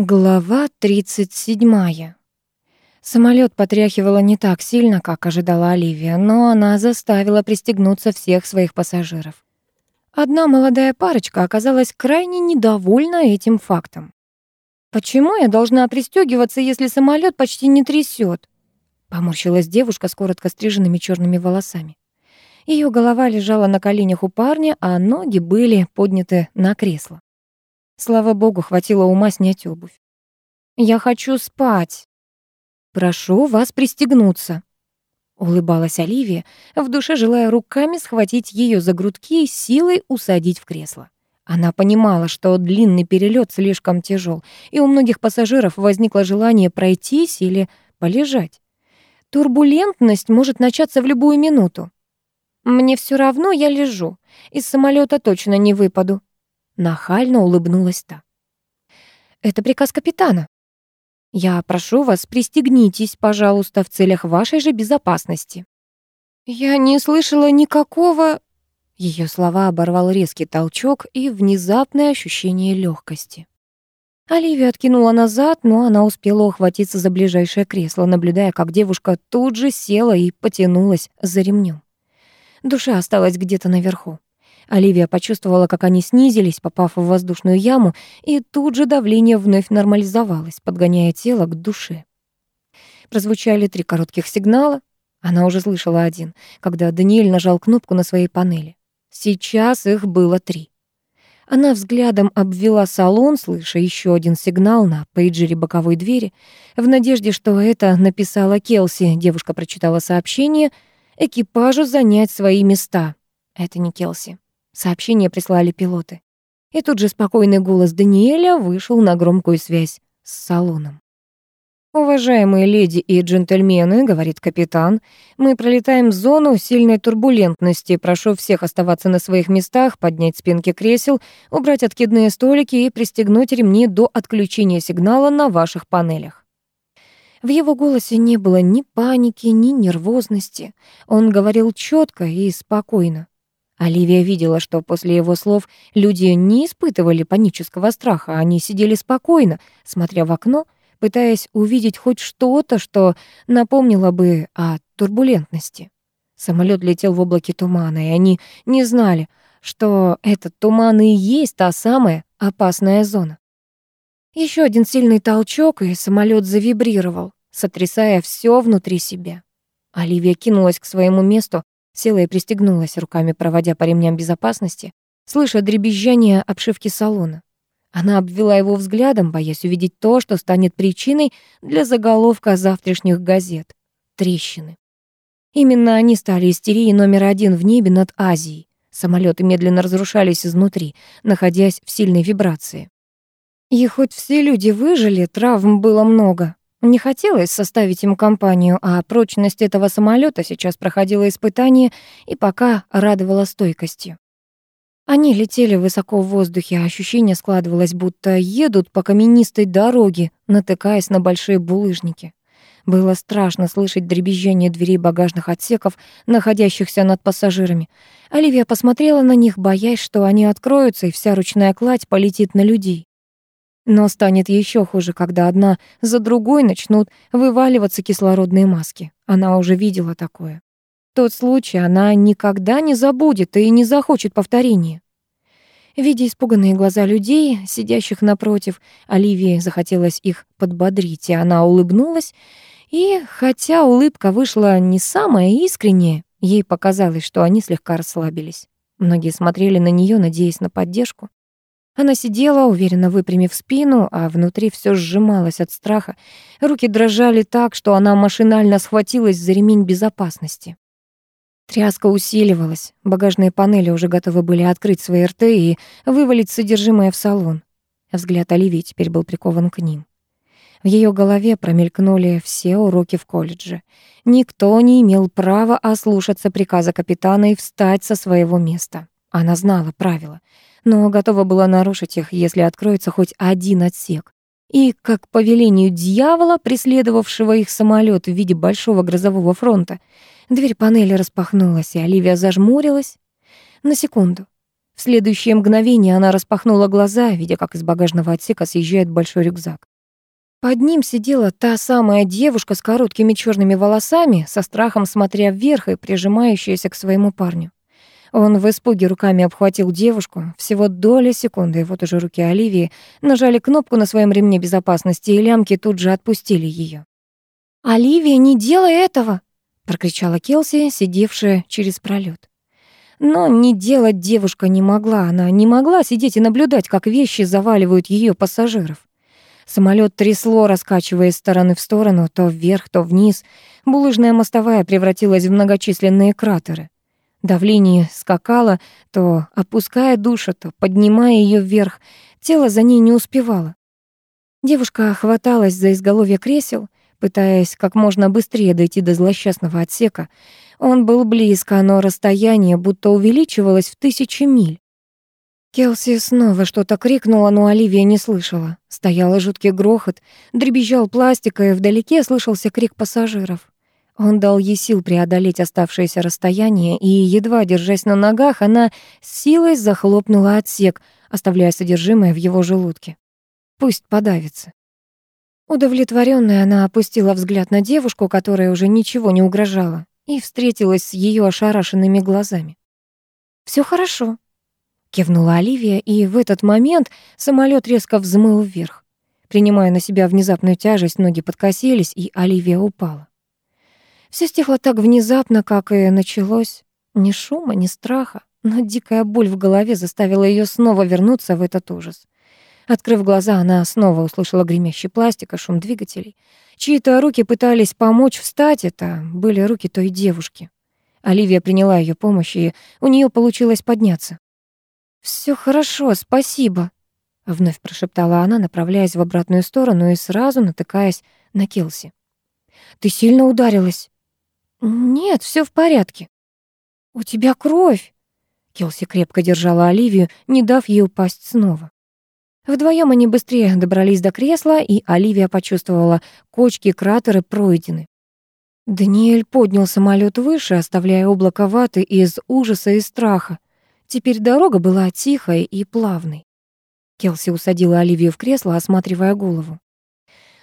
Глава 37. Самолет потряхивало не так сильно, как ожидала Оливия, но она заставила пристегнуться всех своих пассажиров. Одна молодая парочка оказалась крайне недовольна этим фактом. «Почему я должна пристегиваться, если самолет почти не трясет? Поморщилась девушка с коротко стриженными черными волосами. Ее голова лежала на коленях у парня, а ноги были подняты на кресло. Слава богу, хватило ума снять обувь. «Я хочу спать. Прошу вас пристегнуться», — улыбалась Оливия, в душе желая руками схватить ее за грудки и силой усадить в кресло. Она понимала, что длинный перелет слишком тяжел, и у многих пассажиров возникло желание пройтись или полежать. Турбулентность может начаться в любую минуту. «Мне все равно, я лежу. Из самолета точно не выпаду», Нахально улыбнулась та. «Это приказ капитана. Я прошу вас, пристегнитесь, пожалуйста, в целях вашей же безопасности». «Я не слышала никакого...» Ее слова оборвал резкий толчок и внезапное ощущение легкости. Оливия откинула назад, но она успела ухватиться за ближайшее кресло, наблюдая, как девушка тут же села и потянулась за ремнем. Душа осталась где-то наверху. Оливия почувствовала, как они снизились, попав в воздушную яму, и тут же давление вновь нормализовалось, подгоняя тело к душе. Прозвучали три коротких сигнала. Она уже слышала один, когда Даниэль нажал кнопку на своей панели. Сейчас их было три. Она взглядом обвела салон, слыша еще один сигнал на пейджере боковой двери. В надежде, что это написала Келси, девушка прочитала сообщение «Экипажу занять свои места». Это не Келси. Сообщение прислали пилоты. И тут же спокойный голос Даниэля вышел на громкую связь с салоном. «Уважаемые леди и джентльмены», — говорит капитан, «мы пролетаем зону сильной турбулентности. Прошу всех оставаться на своих местах, поднять спинки кресел, убрать откидные столики и пристегнуть ремни до отключения сигнала на ваших панелях». В его голосе не было ни паники, ни нервозности. Он говорил четко и спокойно. Оливия видела, что после его слов люди не испытывали панического страха, они сидели спокойно, смотря в окно, пытаясь увидеть хоть что-то, что напомнило бы о турбулентности. Самолет летел в облаке тумана, и они не знали, что этот туман и есть та самая опасная зона. Еще один сильный толчок, и самолет завибрировал, сотрясая все внутри себя. Оливия кинулась к своему месту, Села и пристегнулась, руками проводя по ремням безопасности, слыша дребезжание обшивки салона. Она обвела его взглядом, боясь увидеть то, что станет причиной для заголовка завтрашних газет — трещины. Именно они стали истерией номер один в небе над Азией. Самолеты медленно разрушались изнутри, находясь в сильной вибрации. И хоть все люди выжили, травм было много. Не хотелось составить им компанию, а прочность этого самолета сейчас проходила испытание и пока радовала стойкостью. Они летели высоко в воздухе, а ощущение складывалось, будто едут по каменистой дороге, натыкаясь на большие булыжники. Было страшно слышать дребезжание дверей багажных отсеков, находящихся над пассажирами. Оливия посмотрела на них, боясь, что они откроются, и вся ручная кладь полетит на людей. Но станет еще хуже, когда одна за другой начнут вываливаться кислородные маски. Она уже видела такое. Тот случай она никогда не забудет и не захочет повторения. Видя испуганные глаза людей, сидящих напротив, Оливии захотелось их подбодрить, и она улыбнулась, и, хотя улыбка вышла не самая искренняя, ей показалось, что они слегка расслабились. Многие смотрели на нее, надеясь на поддержку. Она сидела, уверенно выпрямив спину, а внутри все сжималось от страха. Руки дрожали так, что она машинально схватилась за ремень безопасности. Тряска усиливалась. Багажные панели уже готовы были открыть свои рты и вывалить содержимое в салон. Взгляд Оливии теперь был прикован к ним. В ее голове промелькнули все уроки в колледже. Никто не имел права ослушаться приказа капитана и встать со своего места. Она знала правила — но готова была нарушить их, если откроется хоть один отсек. И, как по велению дьявола, преследовавшего их самолет в виде большого грозового фронта, дверь панели распахнулась, и Оливия зажмурилась на секунду. В следующее мгновение она распахнула глаза, видя, как из багажного отсека съезжает большой рюкзак. Под ним сидела та самая девушка с короткими черными волосами, со страхом смотря вверх и прижимающаяся к своему парню. Он в испуге руками обхватил девушку. Всего доля секунды, и вот уже руки Оливии нажали кнопку на своем ремне безопасности, и лямки тут же отпустили ее. «Оливия, не делай этого!» — прокричала Келси, сидевшая через пролет. Но не делать девушка не могла. Она не могла сидеть и наблюдать, как вещи заваливают ее пассажиров. Самолет трясло, раскачивая из стороны в сторону, то вверх, то вниз. Булыжная мостовая превратилась в многочисленные кратеры. Давление скакало, то опуская душу, то поднимая ее вверх. Тело за ней не успевало. Девушка хваталась за изголовье кресел, пытаясь как можно быстрее дойти до злосчастного отсека. Он был близко, но расстояние будто увеличивалось в тысячи миль. Келси снова что-то крикнула, но Оливия не слышала. Стоял жуткий грохот, дребезжал пластик, и вдалеке слышался крик пассажиров. Он дал ей сил преодолеть оставшееся расстояние, и, едва держась на ногах, она с силой захлопнула отсек, оставляя содержимое в его желудке. Пусть подавится. Удовлетворённая, она опустила взгляд на девушку, которая уже ничего не угрожала, и встретилась с её ошарашенными глазами. «Всё хорошо», — кивнула Оливия, и в этот момент самолёт резко взмыл вверх. Принимая на себя внезапную тяжесть, ноги подкосились, и Оливия упала. Всё стихло так внезапно, как и началось. Ни шума, ни страха, но дикая боль в голове заставила её снова вернуться в этот ужас. Открыв глаза, она снова услышала гремящий пластик и шум двигателей. Чьи-то руки пытались помочь встать, это были руки той девушки. Оливия приняла ее помощь, и у нее получилось подняться. Все хорошо, спасибо», — вновь прошептала она, направляясь в обратную сторону и сразу натыкаясь на Келси. «Ты сильно ударилась?» «Нет, все в порядке». «У тебя кровь!» Келси крепко держала Оливию, не дав ей упасть снова. Вдвоем они быстрее добрались до кресла, и Оливия почувствовала, кочки кратеры пройдены. Даниэль поднял самолет выше, оставляя облако ваты из ужаса и страха. Теперь дорога была тихой и плавной. Келси усадила Оливию в кресло, осматривая голову.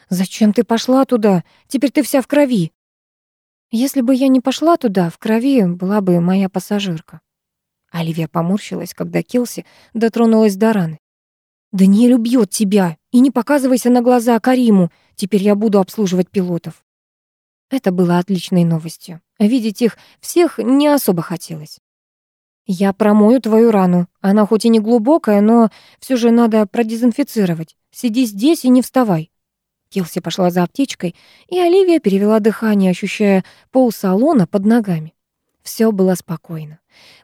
«Зачем ты пошла туда? Теперь ты вся в крови». «Если бы я не пошла туда, в крови была бы моя пассажирка». Оливия поморщилась, когда Келси дотронулась до раны. «Даниэль убьет тебя, и не показывайся на глаза Кариму, теперь я буду обслуживать пилотов». Это было отличной новостью. Видеть их всех не особо хотелось. «Я промою твою рану. Она хоть и не глубокая, но все же надо продезинфицировать. Сиди здесь и не вставай». Келси пошла за аптечкой, и Оливия перевела дыхание, ощущая пол салона под ногами. Все было спокойно.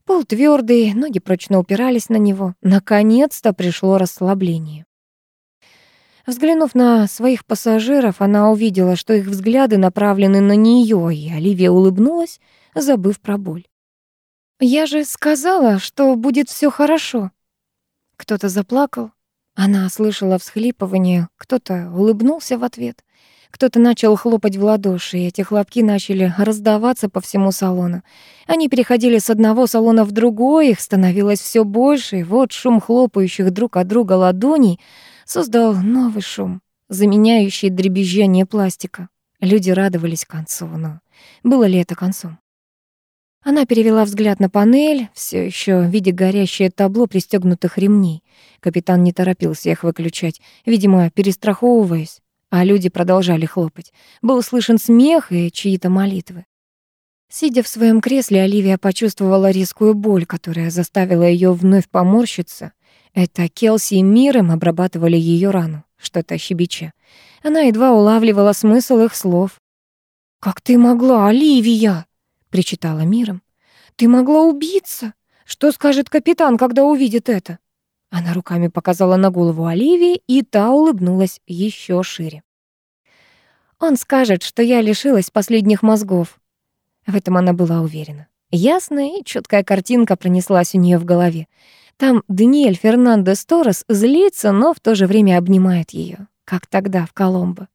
Пол твердый, ноги прочно упирались на него. Наконец-то пришло расслабление. Взглянув на своих пассажиров, она увидела, что их взгляды направлены на нее, и Оливия улыбнулась, забыв про боль. «Я же сказала, что будет все хорошо». Кто-то заплакал. Она слышала всхлипывание, кто-то улыбнулся в ответ. Кто-то начал хлопать в ладоши, и эти хлопки начали раздаваться по всему салону. Они переходили с одного салона в другой, их становилось все больше, и вот шум хлопающих друг от друга ладоней создал новый шум, заменяющий дребезжание пластика. Люди радовались концу, но было ли это концом? Она перевела взгляд на панель, все еще видя горящее табло пристегнутых ремней. Капитан не торопился их выключать, видимо, перестраховываясь а люди продолжали хлопать. Был слышен смех и чьи-то молитвы. Сидя в своем кресле, Оливия почувствовала резкую боль, которая заставила ее вновь поморщиться. Это Келси и Миром обрабатывали ее рану, что-то щебеча. Она едва улавливала смысл их слов. «Как ты могла, Оливия?» — причитала Миром. «Ты могла убиться. Что скажет капитан, когда увидит это?» Она руками показала на голову Оливии, и та улыбнулась еще шире. Он скажет, что я лишилась последних мозгов. В этом она была уверена. Ясная и четкая картинка пронеслась у нее в голове. Там Даниэль Фернандес Торрес злится, но в то же время обнимает ее, как тогда в Коломбо.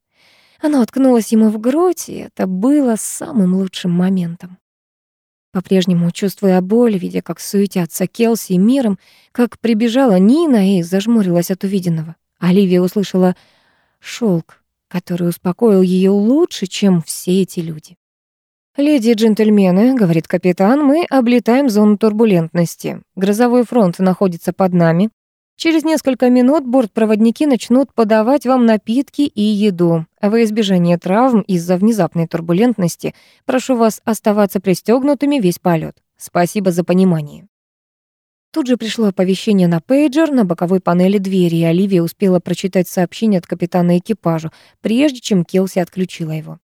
Она уткнулась ему в грудь, и это было самым лучшим моментом. По-прежнему чувствуя боль, видя, как суетятся Келси и миром, как прибежала Нина и зажмурилась от увиденного. Оливия услышала шелк, который успокоил ее лучше, чем все эти люди. «Леди и джентльмены», — говорит капитан, — «мы облетаем зону турбулентности. Грозовой фронт находится под нами. Через несколько минут бортпроводники начнут подавать вам напитки и еду. Во избежание травм из-за внезапной турбулентности прошу вас оставаться пристегнутыми весь полет. Спасибо за понимание». Тут же пришло оповещение на пейджер на боковой панели двери, и Оливия успела прочитать сообщение от капитана экипажу, прежде чем Келси отключила его.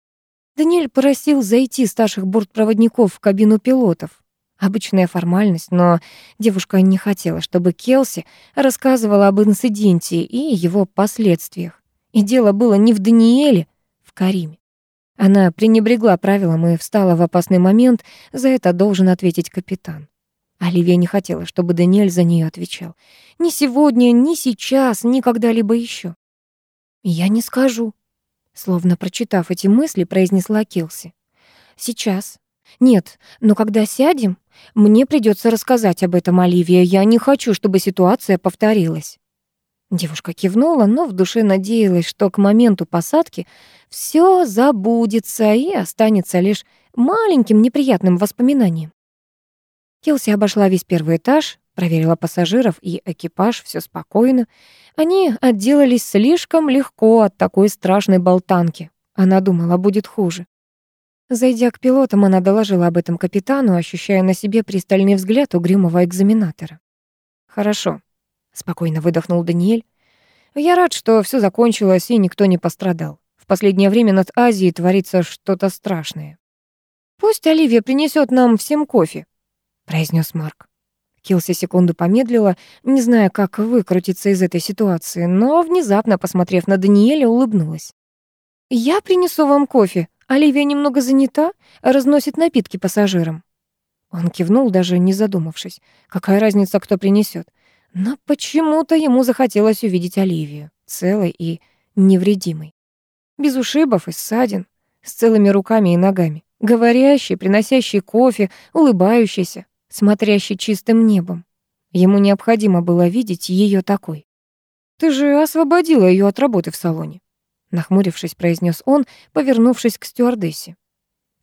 Даниэль просил зайти старших бортпроводников в кабину пилотов. Обычная формальность, но девушка не хотела, чтобы Келси рассказывала об инциденте и его последствиях. И дело было не в Даниэле, в Кариме. Она пренебрегла правилам и встала в опасный момент, за это должен ответить капитан. Оливия не хотела, чтобы Даниэль за нее отвечал. Ни сегодня, ни сейчас, ни когда-либо еще. «Я не скажу», — словно прочитав эти мысли, произнесла Килси. «Сейчас. Нет, но когда сядем, мне придется рассказать об этом Оливии. Я не хочу, чтобы ситуация повторилась». Девушка кивнула, но в душе надеялась, что к моменту посадки все забудется и останется лишь маленьким неприятным воспоминанием. Келси обошла весь первый этаж, проверила пассажиров и экипаж, все спокойно. Они отделались слишком легко от такой страшной болтанки. Она думала, будет хуже. Зайдя к пилотам, она доложила об этом капитану, ощущая на себе пристальный взгляд угрюмого экзаменатора. «Хорошо», — спокойно выдохнул Даниэль. «Я рад, что все закончилось и никто не пострадал. В последнее время над Азией творится что-то страшное. Пусть Оливия принесет нам всем кофе», произнес Марк. Килси секунду помедлила, не зная, как выкрутиться из этой ситуации, но внезапно, посмотрев на Даниэля, улыбнулась. «Я принесу вам кофе. Оливия немного занята, разносит напитки пассажирам». Он кивнул, даже не задумавшись. Какая разница, кто принесет? Но почему-то ему захотелось увидеть Оливию, целой и невредимой. Без ушибов и ссадин, с целыми руками и ногами. Говорящий, приносящий кофе, улыбающийся, смотрящий чистым небом. Ему необходимо было видеть ее такой. «Ты же освободила ее от работы в салоне», — нахмурившись, произнес он, повернувшись к стюардессе.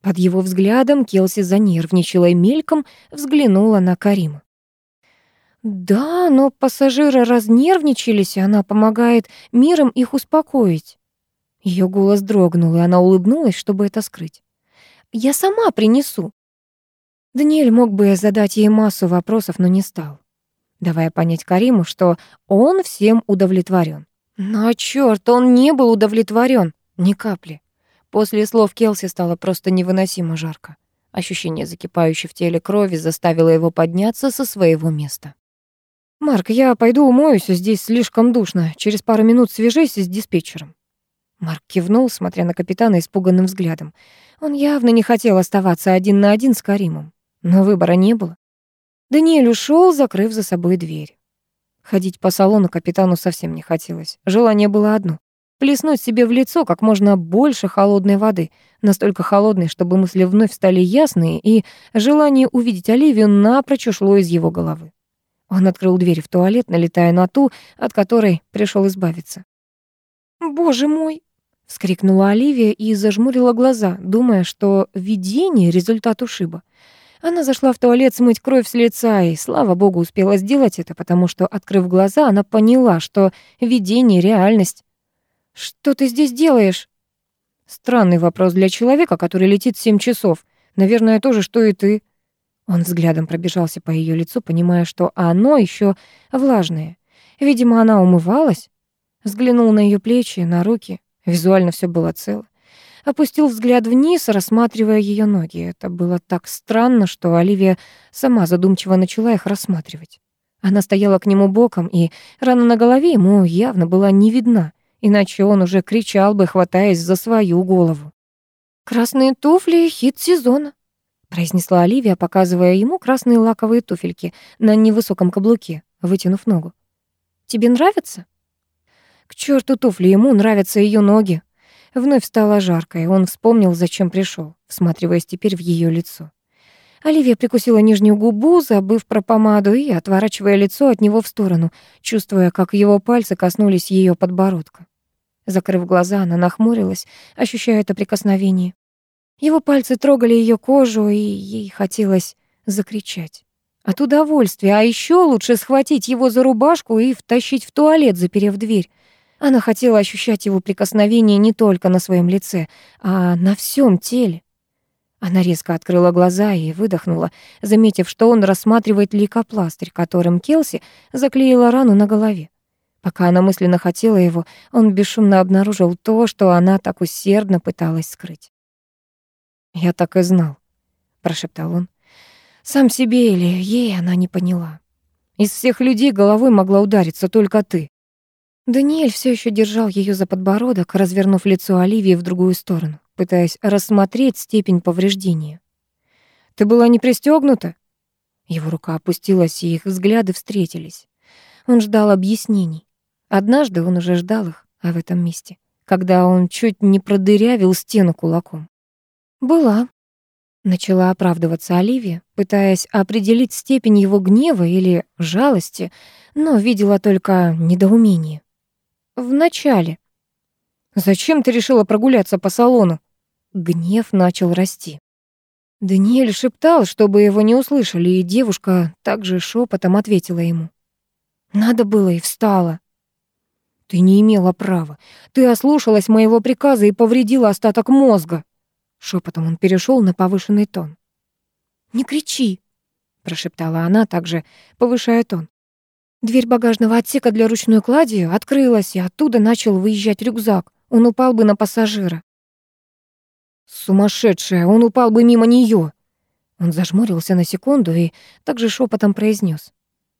Под его взглядом Келси занервничала и мельком взглянула на Карима. «Да, но пассажиры разнервничались, и она помогает миром их успокоить». Ее голос дрогнул, и она улыбнулась, чтобы это скрыть. «Я сама принесу», Даниэль мог бы задать ей массу вопросов, но не стал, давая понять Кариму, что он всем удовлетворен. Но чёрт, он не был удовлетворен, ни капли. После слов Келси стало просто невыносимо жарко. Ощущение закипающей в теле крови заставило его подняться со своего места. «Марк, я пойду умоюсь, здесь слишком душно. Через пару минут свяжись с диспетчером». Марк кивнул, смотря на капитана испуганным взглядом. Он явно не хотел оставаться один на один с Каримом. Но выбора не было. Даниэль ушел, закрыв за собой дверь. Ходить по салону капитану совсем не хотелось. Желание было одно — плеснуть себе в лицо как можно больше холодной воды, настолько холодной, чтобы мысли вновь стали ясные, и желание увидеть Оливию напрочь ушло из его головы. Он открыл дверь в туалет, налетая на ту, от которой пришел избавиться. «Боже мой!» — вскрикнула Оливия и зажмурила глаза, думая, что видение — результат ушиба. Она зашла в туалет смыть кровь с лица, и, слава богу, успела сделать это, потому что, открыв глаза, она поняла, что видение — реальность. «Что ты здесь делаешь?» Странный вопрос для человека, который летит семь часов. Наверное, то же, что и ты. Он взглядом пробежался по ее лицу, понимая, что оно еще влажное. Видимо, она умывалась. Взглянул на ее плечи, на руки. Визуально все было цело опустил взгляд вниз, рассматривая ее ноги. Это было так странно, что Оливия сама задумчиво начала их рассматривать. Она стояла к нему боком, и рана на голове ему явно была не видна, иначе он уже кричал бы, хватаясь за свою голову. «Красные туфли — хит сезона», — произнесла Оливия, показывая ему красные лаковые туфельки на невысоком каблуке, вытянув ногу. «Тебе нравится?» К черту туфли, ему нравятся ее ноги. Вновь стало жарко, и он вспомнил, зачем пришел, всматриваясь теперь в ее лицо. Оливия прикусила нижнюю губу, забыв про помаду и отворачивая лицо от него в сторону, чувствуя, как его пальцы коснулись ее подбородка. Закрыв глаза, она нахмурилась, ощущая это прикосновение. Его пальцы трогали ее кожу, и ей хотелось закричать. От удовольствия, а еще лучше схватить его за рубашку и втащить в туалет, заперев дверь. Она хотела ощущать его прикосновение не только на своем лице, а на всем теле. Она резко открыла глаза и выдохнула, заметив, что он рассматривает лейкопластырь, которым Келси заклеила рану на голове. Пока она мысленно хотела его, он бесшумно обнаружил то, что она так усердно пыталась скрыть. «Я так и знал», — прошептал он. Сам себе или ей она не поняла. Из всех людей головой могла удариться только ты. Даниэль все еще держал ее за подбородок, развернув лицо Оливии в другую сторону, пытаясь рассмотреть степень повреждения. «Ты была не пристегнута?» Его рука опустилась, и их взгляды встретились. Он ждал объяснений. Однажды он уже ждал их, а в этом месте, когда он чуть не продырявил стену кулаком. «Была», — начала оправдываться Оливия, пытаясь определить степень его гнева или жалости, но видела только недоумение. «В начале». «Зачем ты решила прогуляться по салону?» Гнев начал расти. Даниэль шептал, чтобы его не услышали, и девушка также шепотом ответила ему. «Надо было и встала». «Ты не имела права. Ты ослушалась моего приказа и повредила остаток мозга». Шепотом он перешел на повышенный тон. «Не кричи», — прошептала она, также повышая тон. Дверь багажного отсека для ручной клади открылась, и оттуда начал выезжать рюкзак. Он упал бы на пассажира. «Сумасшедшая! Он упал бы мимо нее. Он зажмурился на секунду и также шепотом произнес: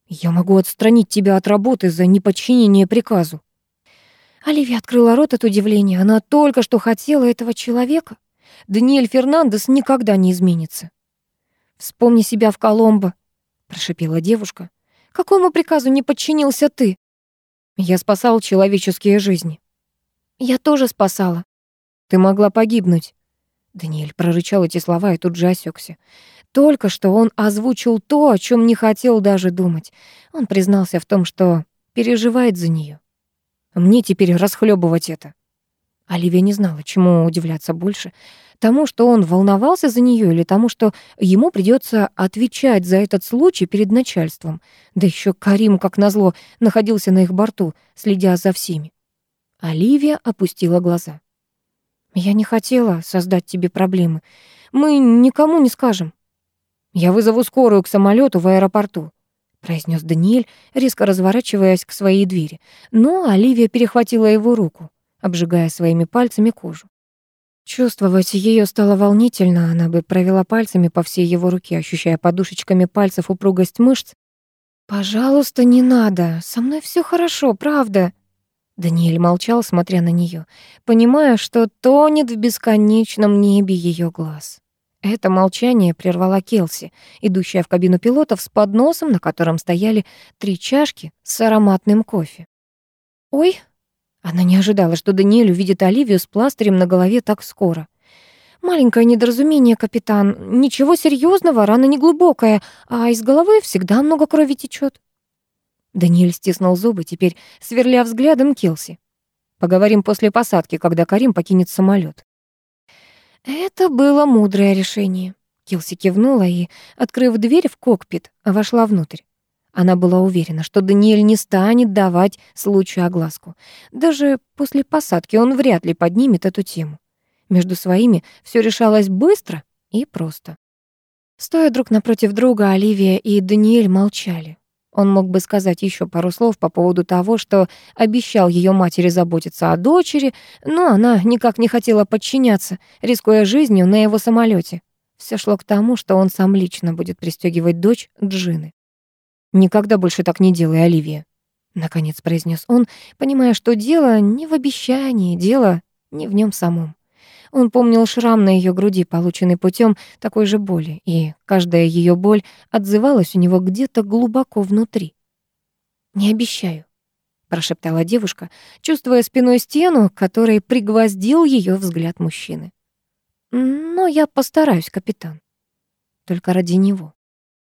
«Я могу отстранить тебя от работы за неподчинение приказу». Оливия открыла рот от удивления. Она только что хотела этого человека. Даниэль Фернандес никогда не изменится. «Вспомни себя в Коломбо», — прошипела девушка. «Какому приказу не подчинился ты?» «Я спасал человеческие жизни». «Я тоже спасала». «Ты могла погибнуть». Даниэль прорычал эти слова и тут же осекся. Только что он озвучил то, о чем не хотел даже думать. Он признался в том, что переживает за нее. Мне теперь расхлебывать это. Оливия не знала, чему удивляться больше. Тому, что он волновался за нее, или тому, что ему придется отвечать за этот случай перед начальством. Да еще Карим, как назло, находился на их борту, следя за всеми. Оливия опустила глаза. «Я не хотела создать тебе проблемы. Мы никому не скажем. Я вызову скорую к самолету в аэропорту произнес Даниэль, резко разворачиваясь к своей двери. Но Оливия перехватила его руку, обжигая своими пальцами кожу. Чувствовать ее стало волнительно, она бы провела пальцами по всей его руке, ощущая подушечками пальцев упругость мышц. «Пожалуйста, не надо, со мной все хорошо, правда». Даниэль молчал, смотря на нее, понимая, что тонет в бесконечном небе ее глаз. Это молчание прервала Келси, идущая в кабину пилотов с подносом, на котором стояли три чашки с ароматным кофе. «Ой!» Она не ожидала, что Даниэль увидит Оливию с пластырем на голове так скоро. «Маленькое недоразумение, капитан. Ничего серьезного, рана не глубокая, а из головы всегда много крови течет. Даниэль стиснул зубы, теперь сверля взглядом Келси. «Поговорим после посадки, когда Карим покинет самолет. Это было мудрое решение. Килси кивнула и, открыв дверь в кокпит, вошла внутрь. Она была уверена, что Даниэль не станет давать случаю огласку. Даже после посадки он вряд ли поднимет эту тему. Между своими все решалось быстро и просто. Стоя друг напротив друга, Оливия и Даниэль молчали. Он мог бы сказать еще пару слов по поводу того, что обещал ее матери заботиться о дочери, но она никак не хотела подчиняться, рискуя жизнью на его самолете. Все шло к тому, что он сам лично будет пристегивать дочь Джины. «Никогда больше так не делай, Оливия», — наконец произнес он, понимая, что дело не в обещании, дело не в нем самом. Он помнил шрам на ее груди, полученный путем такой же боли, и каждая ее боль отзывалась у него где-то глубоко внутри. «Не обещаю», — прошептала девушка, чувствуя спиной стену, которой пригвоздил ее взгляд мужчины. «Но я постараюсь, капитан. Только ради него».